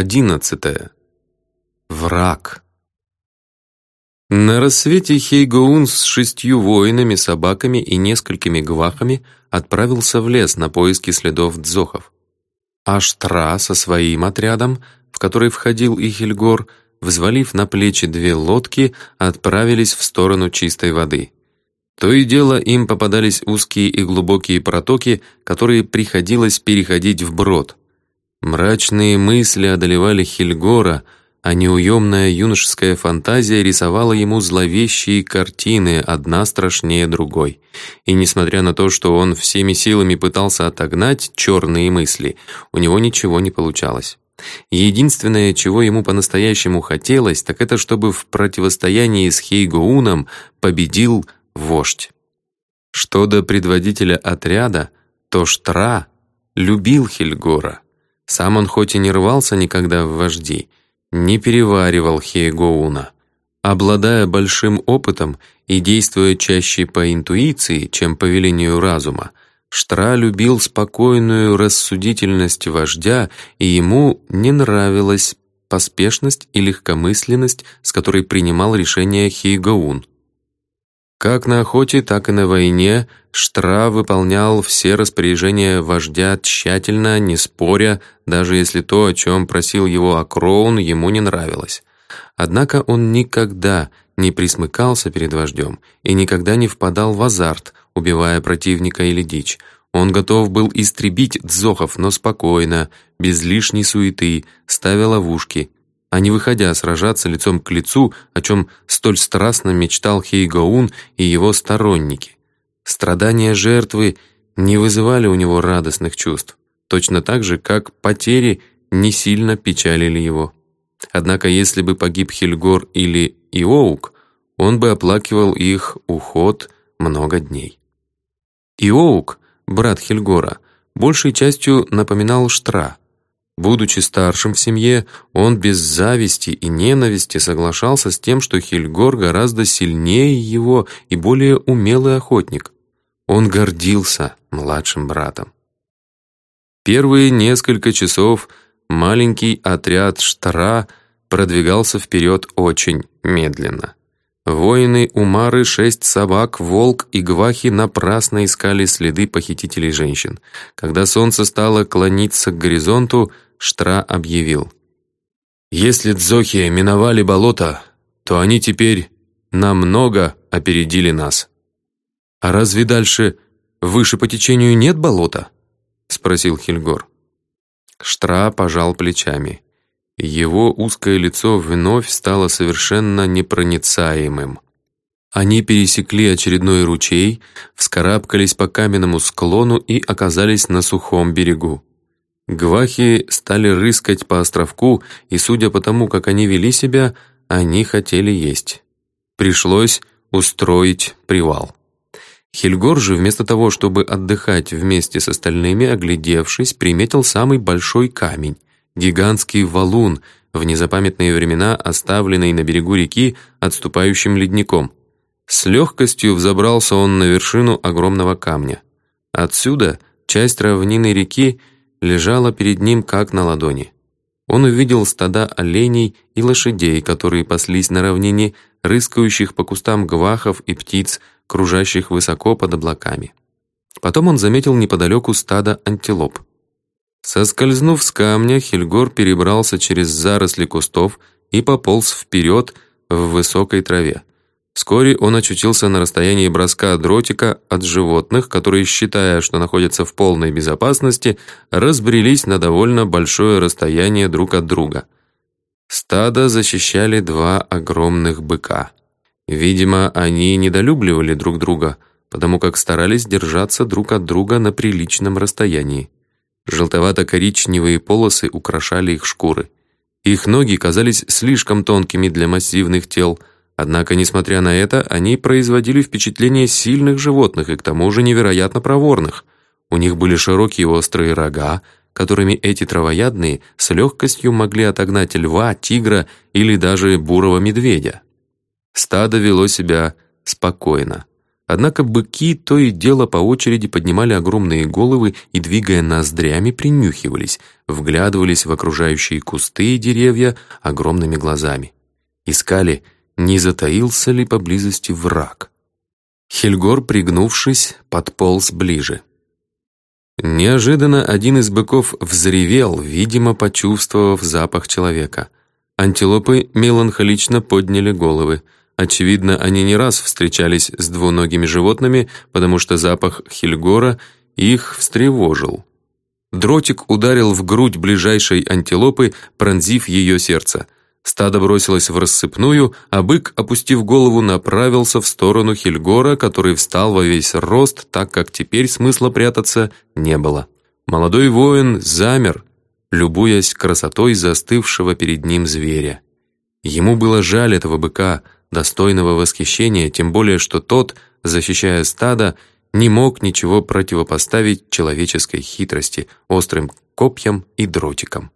Одиннадцатое. Враг. На рассвете Хейгоун с шестью воинами, собаками и несколькими гвахами отправился в лес на поиски следов дзохов. Аштра со своим отрядом, в который входил и Хельгор, взвалив на плечи две лодки, отправились в сторону чистой воды. То и дело им попадались узкие и глубокие протоки, которые приходилось переходить вброд. Мрачные мысли одолевали Хельгора, а неуемная юношеская фантазия рисовала ему зловещие картины, одна страшнее другой. И несмотря на то, что он всеми силами пытался отогнать черные мысли, у него ничего не получалось. Единственное, чего ему по-настоящему хотелось, так это чтобы в противостоянии с Хейгоуном победил вождь. Что до предводителя отряда, то Штра любил Хельгора. Сам он хоть и не рвался никогда в вожди, не переваривал Хейгоуна. Обладая большим опытом и действуя чаще по интуиции, чем по велению разума, Штра любил спокойную рассудительность вождя, и ему не нравилась поспешность и легкомысленность, с которой принимал решение Хейгоун. Как на охоте, так и на войне Штра выполнял все распоряжения вождя тщательно, не споря, даже если то, о чем просил его Акроун, ему не нравилось. Однако он никогда не присмыкался перед вождем и никогда не впадал в азарт, убивая противника или дичь. Он готов был истребить дзохов, но спокойно, без лишней суеты, ставя ловушки, а не выходя сражаться лицом к лицу, о чем столь страстно мечтал Хейгаун и его сторонники. Страдания жертвы не вызывали у него радостных чувств, точно так же, как потери не сильно печалили его. Однако если бы погиб Хельгор или Иоук, он бы оплакивал их уход много дней. Иоук, брат Хельгора, большей частью напоминал Штра – Будучи старшим в семье, он без зависти и ненависти соглашался с тем, что Хильгор гораздо сильнее его и более умелый охотник. Он гордился младшим братом. Первые несколько часов маленький отряд Штара продвигался вперед очень медленно. Воины Умары, шесть собак, волк и гвахи напрасно искали следы похитителей женщин. Когда солнце стало клониться к горизонту, Штра объявил. «Если дзохи миновали болото, то они теперь намного опередили нас». «А разве дальше, выше по течению нет болота?» — спросил Хильгор. Штра пожал плечами. Его узкое лицо вновь стало совершенно непроницаемым. Они пересекли очередной ручей, вскарабкались по каменному склону и оказались на сухом берегу. Гвахи стали рыскать по островку, и, судя по тому, как они вели себя, они хотели есть. Пришлось устроить привал. Хельгор же, вместо того, чтобы отдыхать вместе с остальными, оглядевшись, приметил самый большой камень, гигантский валун, в незапамятные времена оставленный на берегу реки отступающим ледником. С легкостью взобрался он на вершину огромного камня. Отсюда часть равнины реки лежала перед ним как на ладони. Он увидел стада оленей и лошадей, которые паслись на равнине, рыскающих по кустам гвахов и птиц, кружащих высоко под облаками. Потом он заметил неподалеку стадо антилоп. Соскользнув с камня, Хельгор перебрался через заросли кустов и пополз вперед в высокой траве. Вскоре он очутился на расстоянии броска дротика от животных, которые, считая, что находятся в полной безопасности, разбрелись на довольно большое расстояние друг от друга. Стадо защищали два огромных быка. Видимо, они недолюбливали друг друга, потому как старались держаться друг от друга на приличном расстоянии. Желтовато-коричневые полосы украшали их шкуры. Их ноги казались слишком тонкими для массивных тел – Однако, несмотря на это, они производили впечатление сильных животных и к тому же невероятно проворных. У них были широкие острые рога, которыми эти травоядные с легкостью могли отогнать льва, тигра или даже бурого медведя. Стадо вело себя спокойно. Однако быки то и дело по очереди поднимали огромные головы и, двигая ноздрями, принюхивались, вглядывались в окружающие кусты и деревья огромными глазами. Искали, не затаился ли поблизости враг. Хельгор, пригнувшись, подполз ближе. Неожиданно один из быков взревел, видимо, почувствовав запах человека. Антилопы меланхолично подняли головы — Очевидно, они не раз встречались с двуногими животными, потому что запах Хильгора их встревожил. Дротик ударил в грудь ближайшей антилопы, пронзив ее сердце. Стадо бросилось в рассыпную, а бык, опустив голову, направился в сторону Хильгора, который встал во весь рост, так как теперь смысла прятаться не было. Молодой воин замер, любуясь красотой застывшего перед ним зверя. Ему было жаль этого быка — достойного восхищения, тем более что тот, защищая стадо, не мог ничего противопоставить человеческой хитрости, острым копьям и дротикам.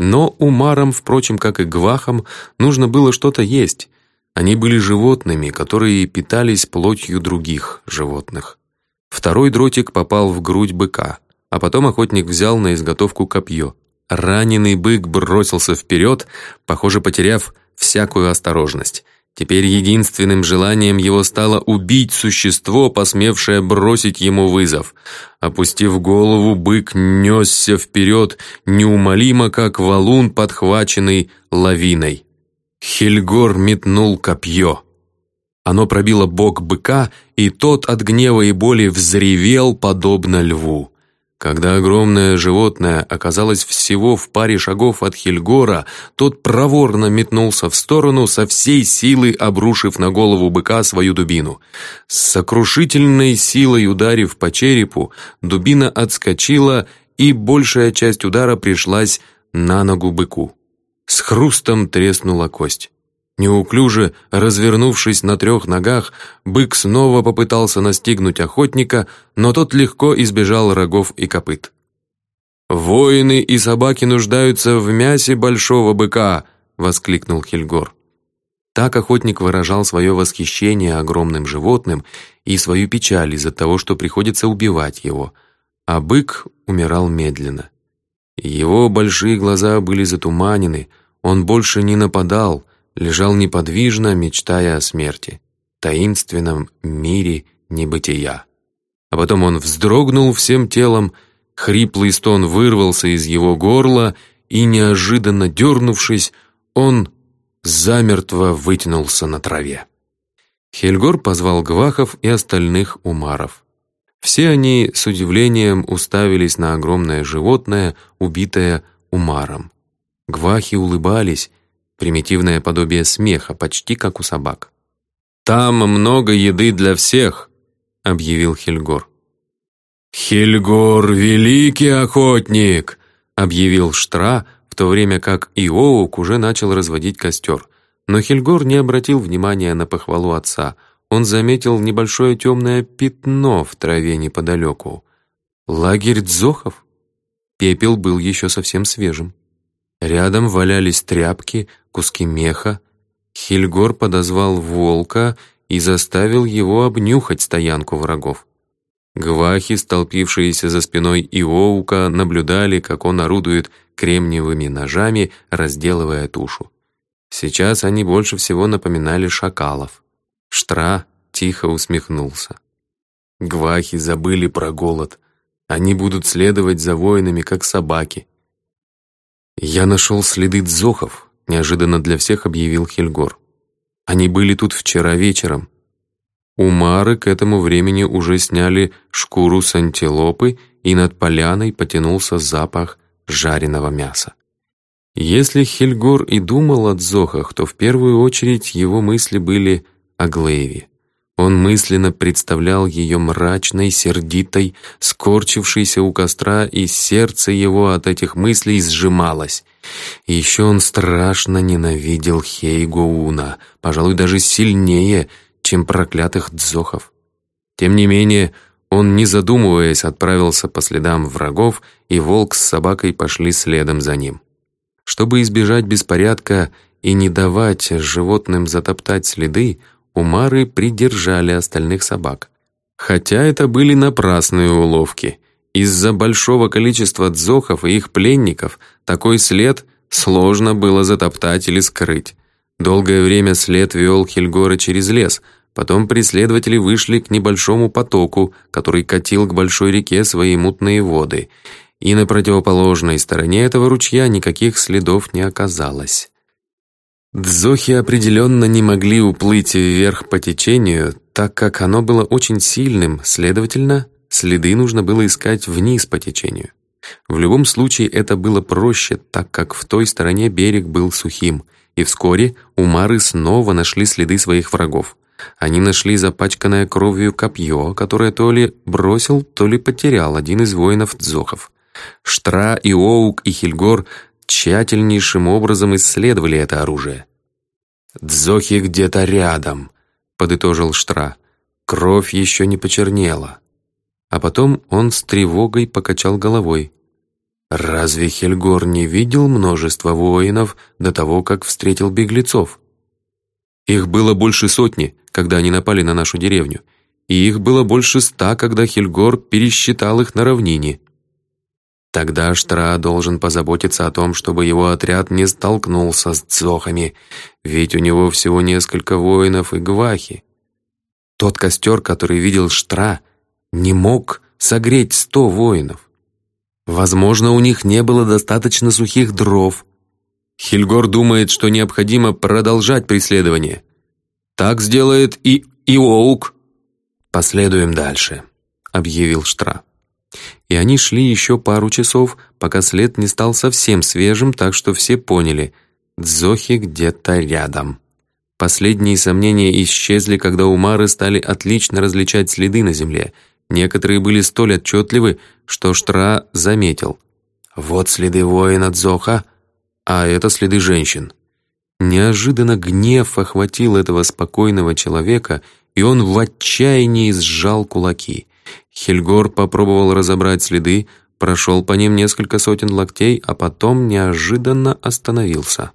Но умарам, впрочем, как и гвахам, нужно было что-то есть. Они были животными, которые питались плотью других животных. Второй дротик попал в грудь быка, а потом охотник взял на изготовку копье. Раненый бык бросился вперед, похоже, потеряв всякую осторожность. Теперь единственным желанием его стало убить существо, посмевшее бросить ему вызов. Опустив голову, бык несся вперед, неумолимо, как валун, подхваченный лавиной. Хельгор метнул копье. Оно пробило бок быка, и тот от гнева и боли взревел, подобно льву. Когда огромное животное оказалось всего в паре шагов от Хельгора, тот проворно метнулся в сторону, со всей силы обрушив на голову быка свою дубину. С сокрушительной силой ударив по черепу, дубина отскочила, и большая часть удара пришлась на ногу быку. С хрустом треснула кость. Неуклюже развернувшись на трех ногах, бык снова попытался настигнуть охотника, но тот легко избежал рогов и копыт. «Воины и собаки нуждаются в мясе большого быка!» — воскликнул Хельгор. Так охотник выражал свое восхищение огромным животным и свою печаль из-за того, что приходится убивать его, а бык умирал медленно. Его большие глаза были затуманены, он больше не нападал, лежал неподвижно, мечтая о смерти, таинственном мире небытия. А потом он вздрогнул всем телом, хриплый стон вырвался из его горла, и, неожиданно дернувшись, он замертво вытянулся на траве. Хельгор позвал Гвахов и остальных умаров. Все они с удивлением уставились на огромное животное, убитое умаром. Гвахи улыбались, примитивное подобие смеха, почти как у собак. «Там много еды для всех», — объявил Хельгор. «Хельгор — великий охотник!» — объявил Штра, в то время как Иоук уже начал разводить костер. Но Хельгор не обратил внимания на похвалу отца. Он заметил небольшое темное пятно в траве неподалеку. Лагерь дзохов? Пепел был еще совсем свежим. Рядом валялись тряпки, куски меха. Хильгор подозвал волка и заставил его обнюхать стоянку врагов. Гвахи, столпившиеся за спиной Иоука, наблюдали, как он орудует кремниевыми ножами, разделывая тушу. Сейчас они больше всего напоминали шакалов. Штра тихо усмехнулся. Гвахи забыли про голод. Они будут следовать за воинами, как собаки. «Я нашел следы дзохов», — неожиданно для всех объявил Хельгор. «Они были тут вчера вечером». Умары к этому времени уже сняли шкуру с антилопы, и над поляной потянулся запах жареного мяса. Если Хельгор и думал о дзохах, то в первую очередь его мысли были о Глейве. Он мысленно представлял ее мрачной, сердитой, скорчившейся у костра, и сердце его от этих мыслей сжималось. Еще он страшно ненавидел Хейгоуна, пожалуй, даже сильнее, чем проклятых дзохов. Тем не менее, он, не задумываясь, отправился по следам врагов, и волк с собакой пошли следом за ним. Чтобы избежать беспорядка и не давать животным затоптать следы, Умары придержали остальных собак. Хотя это были напрасные уловки. Из-за большого количества дзохов и их пленников такой след сложно было затоптать или скрыть. Долгое время след вел Хельгора через лес, потом преследователи вышли к небольшому потоку, который катил к большой реке свои мутные воды, и на противоположной стороне этого ручья никаких следов не оказалось. Дзохи определенно не могли уплыть вверх по течению, так как оно было очень сильным, следовательно, следы нужно было искать вниз по течению. В любом случае это было проще, так как в той стороне берег был сухим, и вскоре умары снова нашли следы своих врагов. Они нашли запачканное кровью копье, которое то ли бросил, то ли потерял один из воинов Дзохов. Штра и Оук и Хильгор тщательнейшим образом исследовали это оружие. «Дзохи где-то рядом», — подытожил Штра. Кровь еще не почернела. А потом он с тревогой покачал головой. «Разве Хельгор не видел множество воинов до того, как встретил беглецов? Их было больше сотни, когда они напали на нашу деревню, и их было больше ста, когда Хельгор пересчитал их на равнине. Тогда Штра должен позаботиться о том, чтобы его отряд не столкнулся с дзохами, ведь у него всего несколько воинов и гвахи. Тот костер, который видел Штра, не мог согреть сто воинов. Возможно, у них не было достаточно сухих дров. Хильгор думает, что необходимо продолжать преследование. Так сделает и Иоук. «Последуем дальше», — объявил Штра. И они шли еще пару часов, пока след не стал совсем свежим, так что все поняли — Дзохи где-то рядом. Последние сомнения исчезли, когда умары стали отлично различать следы на земле. Некоторые были столь отчетливы, что Штра заметил. «Вот следы воина Дзоха, а это следы женщин». Неожиданно гнев охватил этого спокойного человека, и он в отчаянии сжал кулаки. Хельгор попробовал разобрать следы, прошел по ним несколько сотен локтей, а потом неожиданно остановился.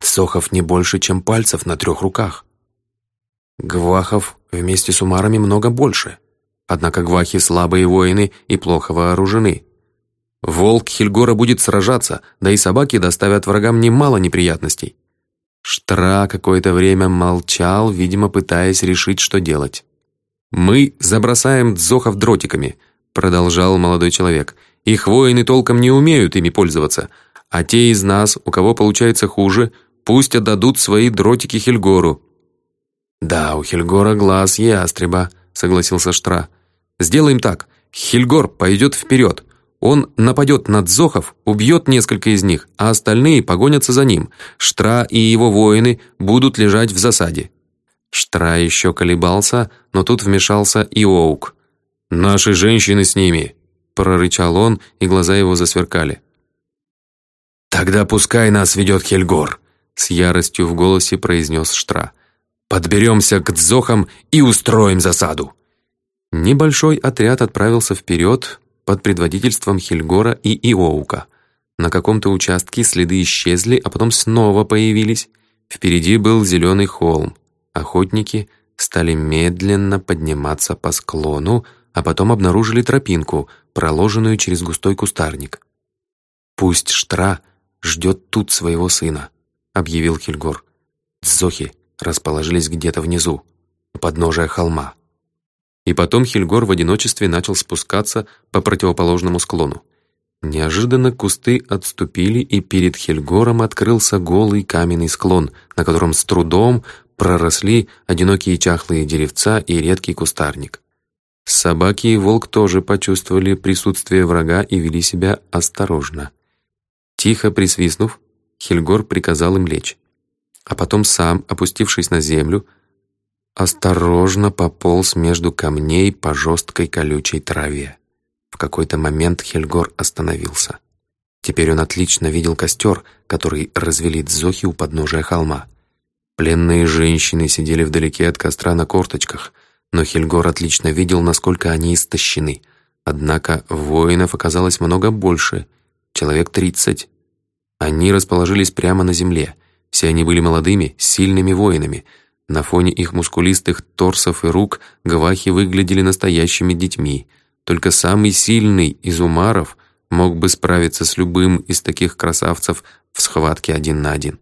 Сохов не больше, чем пальцев на трех руках. Гвахов вместе с умарами много больше. Однако гвахи слабые воины и плохо вооружены. Волк Хельгора будет сражаться, да и собаки доставят врагам немало неприятностей. Штра какое-то время молчал, видимо, пытаясь решить, что делать. «Мы забросаем дзохов дротиками», — продолжал молодой человек. «Их воины толком не умеют ими пользоваться, а те из нас, у кого получается хуже, пусть отдадут свои дротики Хельгору». «Да, у Хельгора глаз ястреба», — согласился Штра. «Сделаем так. Хельгор пойдет вперед. Он нападет на дзохов, убьет несколько из них, а остальные погонятся за ним. Штра и его воины будут лежать в засаде. Штра еще колебался, но тут вмешался и Оук. «Наши женщины с ними!» — прорычал он, и глаза его засверкали. «Тогда пускай нас ведет Хельгор!» — с яростью в голосе произнес Штра. «Подберемся к дзохам и устроим засаду!» Небольшой отряд отправился вперед под предводительством Хельгора и Иоука. На каком-то участке следы исчезли, а потом снова появились. Впереди был зеленый холм. Охотники стали медленно подниматься по склону, а потом обнаружили тропинку, проложенную через густой кустарник. «Пусть Штра ждет тут своего сына», — объявил Хильгор. Дзохи расположились где-то внизу, у подножия холма. И потом Хильгор в одиночестве начал спускаться по противоположному склону. Неожиданно кусты отступили, и перед Хельгором открылся голый каменный склон, на котором с трудом проросли одинокие чахлые деревца и редкий кустарник. Собаки и волк тоже почувствовали присутствие врага и вели себя осторожно. Тихо присвистнув, Хельгор приказал им лечь. А потом сам, опустившись на землю, осторожно пополз между камней по жесткой колючей траве. В какой-то момент Хельгор остановился. Теперь он отлично видел костер, который развели дзохи у подножия холма. Пленные женщины сидели вдалеке от костра на корточках, но Хельгор отлично видел, насколько они истощены. Однако воинов оказалось много больше, человек тридцать. Они расположились прямо на земле. Все они были молодыми, сильными воинами. На фоне их мускулистых торсов и рук гвахи выглядели настоящими детьми. Только самый сильный из умаров мог бы справиться с любым из таких красавцев в схватке один на один.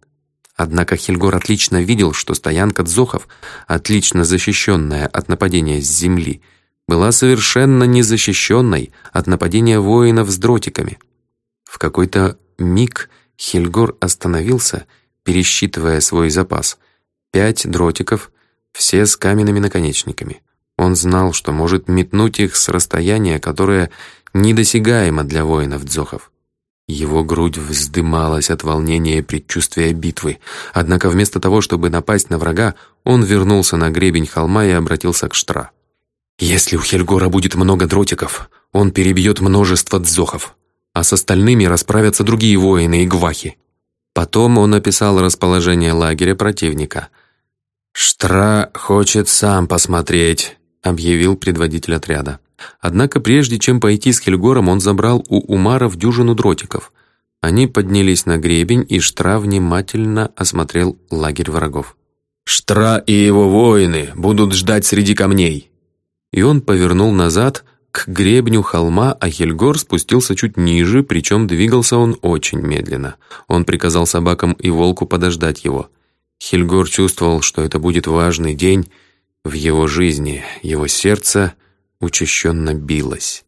Однако Хельгор отлично видел, что стоянка дзохов, отлично защищенная от нападения с земли, была совершенно незащищенной от нападения воинов с дротиками. В какой-то миг Хельгор остановился, пересчитывая свой запас. Пять дротиков, все с каменными наконечниками. Он знал, что может метнуть их с расстояния, которое недосягаемо для воинов-дзохов. Его грудь вздымалась от волнения и предчувствия битвы. Однако вместо того, чтобы напасть на врага, он вернулся на гребень холма и обратился к Штра. «Если у Хельгора будет много дротиков, он перебьет множество дзохов, а с остальными расправятся другие воины и гвахи». Потом он описал расположение лагеря противника. «Штра хочет сам посмотреть», — объявил предводитель отряда. Однако прежде чем пойти с Хельгором, он забрал у Умаров дюжину дротиков. Они поднялись на гребень, и Штра внимательно осмотрел лагерь врагов. «Штра и его воины будут ждать среди камней!» И он повернул назад к гребню холма, а Хельгор спустился чуть ниже, причем двигался он очень медленно. Он приказал собакам и волку подождать его. Хельгор чувствовал, что это будет важный день в его жизни, его сердце учащенно билось.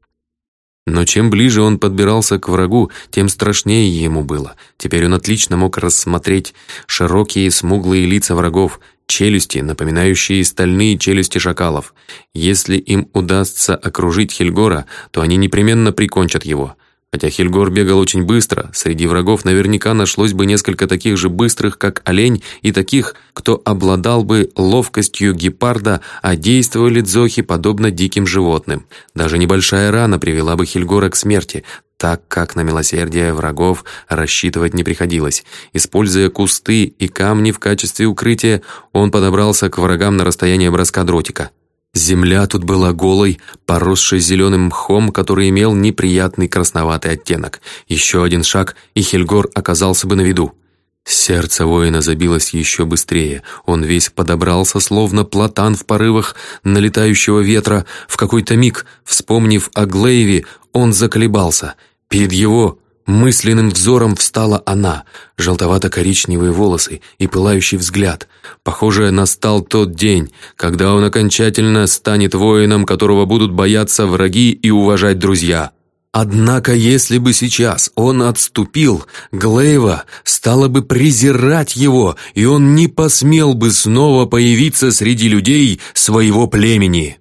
Но чем ближе он подбирался к врагу, тем страшнее ему было. Теперь он отлично мог рассмотреть широкие смуглые лица врагов, челюсти, напоминающие стальные челюсти шакалов. Если им удастся окружить Хельгора, то они непременно прикончат его. Хотя Хельгор бегал очень быстро, среди врагов наверняка нашлось бы несколько таких же быстрых, как олень, и таких, кто обладал бы ловкостью гепарда, а действовали дзохи подобно диким животным. Даже небольшая рана привела бы Хельгора к смерти, так как на милосердие врагов рассчитывать не приходилось. Используя кусты и камни в качестве укрытия, он подобрался к врагам на расстояние броска дротика. Земля тут была голой, поросшей зеленым мхом, который имел неприятный красноватый оттенок. Еще один шаг, и Хельгор оказался бы на виду. Сердце воина забилось еще быстрее. Он весь подобрался, словно платан в порывах налетающего ветра. В какой-то миг, вспомнив о Глейве, он заколебался. Перед его Мысленным взором встала она, желтовато-коричневые волосы и пылающий взгляд. Похоже, настал тот день, когда он окончательно станет воином, которого будут бояться враги и уважать друзья. Однако, если бы сейчас он отступил, Глейва стала бы презирать его, и он не посмел бы снова появиться среди людей своего племени.